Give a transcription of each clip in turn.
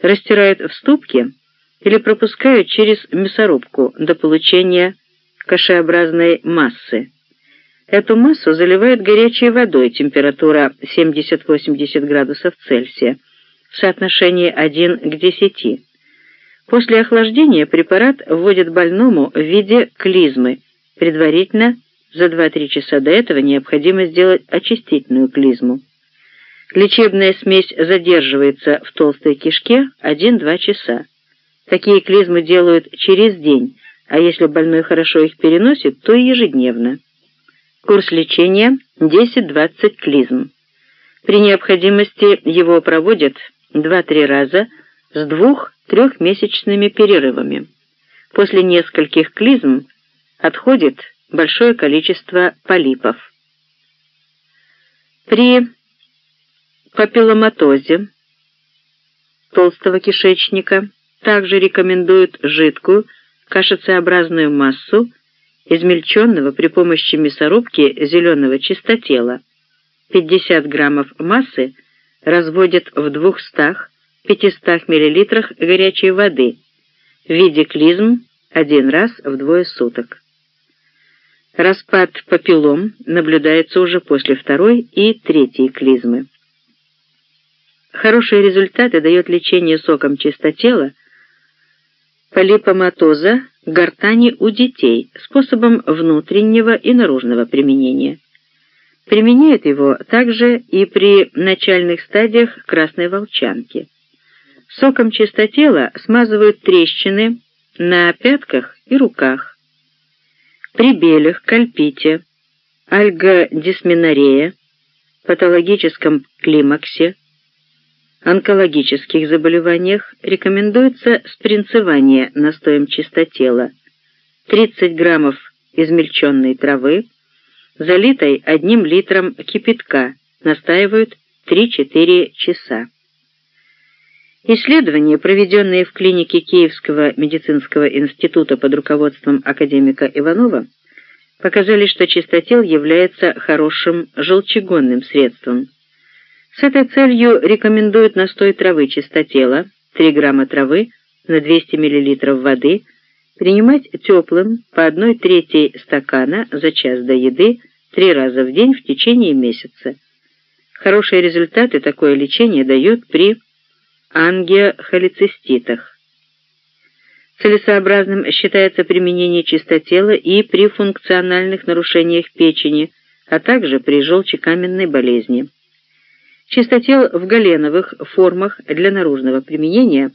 растирают в ступке или пропускают через мясорубку до получения кашеобразной массы. Эту массу заливают горячей водой, температура 70-80 градусов Цельсия, в соотношении 1 к 10. После охлаждения препарат вводят больному в виде клизмы. Предварительно за 2-3 часа до этого необходимо сделать очистительную клизму. Лечебная смесь задерживается в толстой кишке 1-2 часа. Такие клизмы делают через день, а если больной хорошо их переносит, то ежедневно. Курс лечения 10-20 клизм. При необходимости его проводят 2-3 раза с 2-3-месячными перерывами. После нескольких клизм отходит большое количество полипов. При папилломатозе толстого кишечника также рекомендуют жидкую кашицеобразную массу измельченного при помощи мясорубки зеленого чистотела. 50 граммов массы разводят в 200-500 мл горячей воды в виде клизм один раз в двое суток. Распад папиллом наблюдается уже после второй и третьей клизмы. Хорошие результаты дает лечение соком чистотела полипоматоза гортани у детей способом внутреннего и наружного применения. Применяют его также и при начальных стадиях красной волчанки. Соком чистотела смазывают трещины на пятках и руках. При белях, кальпите, альгодисменорея, патологическом климаксе, онкологических заболеваниях рекомендуется спринцевание настоем чистотела 30 граммов измельченной травы, залитой одним литром кипятка, настаивают 3-4 часа. Исследования, проведенные в клинике Киевского медицинского института под руководством академика Иванова, показали, что чистотел является хорошим желчегонным средством. С этой целью рекомендуют настой травы чистотела, 3 грамма травы на 200 мл воды, принимать теплым по 1 трети стакана за час до еды три раза в день в течение месяца. Хорошие результаты такое лечение дает при ангиохолециститах. Целесообразным считается применение чистотела и при функциональных нарушениях печени, а также при желчекаменной болезни. Чистотел в галеновых формах для наружного применения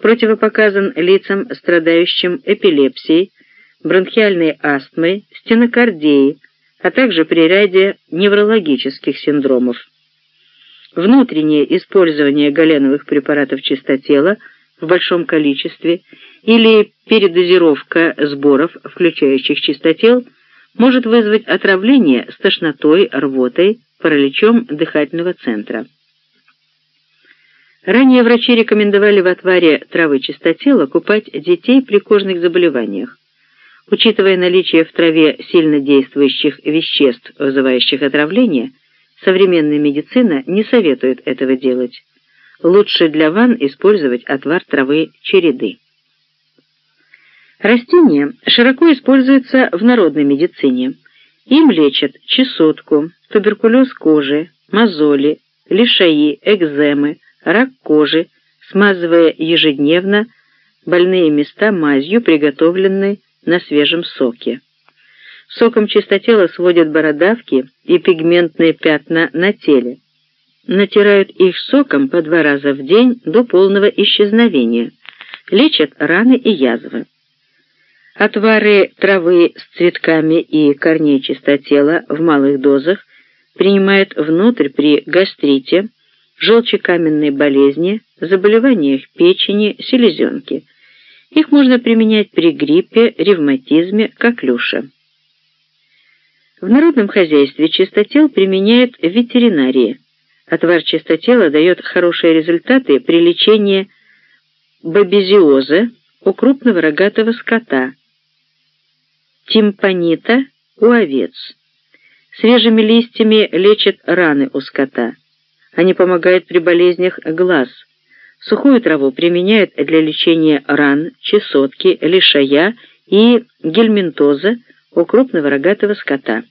противопоказан лицам, страдающим эпилепсией, бронхиальной астмой, стенокардией, а также при ряде неврологических синдромов. Внутреннее использование галеновых препаратов чистотела в большом количестве или передозировка сборов, включающих чистотел, может вызвать отравление с тошнотой, рвотой, параличом дыхательного центра. Ранее врачи рекомендовали в отваре травы чистотела купать детей при кожных заболеваниях. Учитывая наличие в траве сильно действующих веществ, вызывающих отравление, современная медицина не советует этого делать. Лучше для ванн использовать отвар травы череды. Растения широко используются в народной медицине. Им лечат чесотку, туберкулез кожи, мозоли, лишаи, экземы, рак кожи, смазывая ежедневно больные места мазью, приготовленной на свежем соке. Соком чистотела сводят бородавки и пигментные пятна на теле. Натирают их соком по два раза в день до полного исчезновения. Лечат раны и язвы. Отвары травы с цветками и корней чистотела в малых дозах принимают внутрь при гастрите, желчекаменной болезни, заболеваниях печени, селезенки. Их можно применять при гриппе, ревматизме, коклюше. В народном хозяйстве чистотел применяют в ветеринарии. Отвар чистотела дает хорошие результаты при лечении бабезиоза у крупного рогатого скота, тимпанита у овец. Свежими листьями лечат раны у скота. Они помогают при болезнях глаз. Сухую траву применяют для лечения ран, чесотки, лишая и гельминтоза у крупного рогатого скота.